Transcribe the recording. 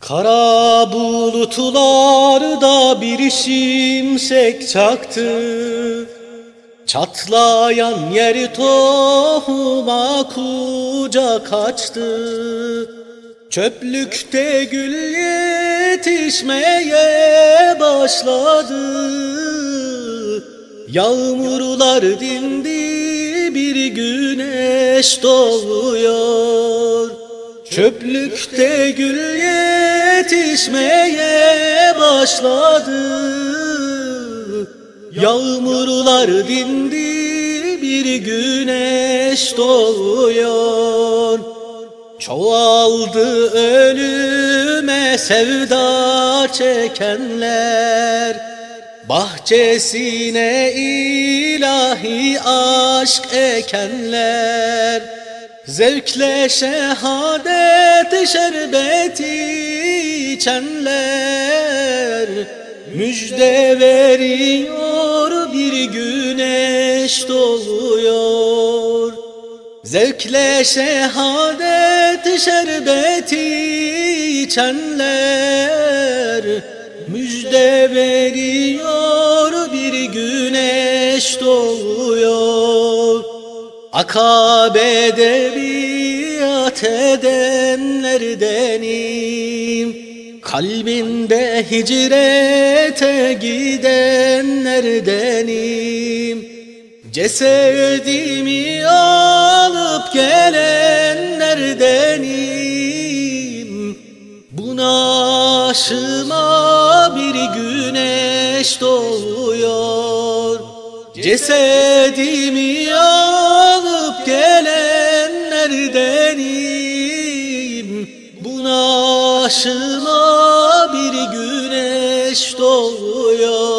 Kara bulutlarda bir şimşek çaktı. Çatlayan yer tohuma kucak açtı. Çöplükte gül yetişmeye başladı. Yağmurlar dindi bir güneş doğuyor. Çöplükte gül yetişmeye başladı. Yağmurlar dindi bir güneş doğuyor. Çoğaldı ölüme sevda çekenler. Bahçesine ilahi aşk ekenler. Zevkle şehadet şerbeti içenler Müjde veriyor bir güneş doğuyor. Zevkle şehadet şerbeti içenler Müjde veriyor bir güneş doğuyor. Akabe'de biat edenlerdenim Kalbinde hicrete gidenlerdenim. Cesedimi alıp gelenlerdenim. Buna aşıma bir güneş doğuyor. Cesedimi alıp gelenlerdenim. Buna aşıma bir güneş doğuyor.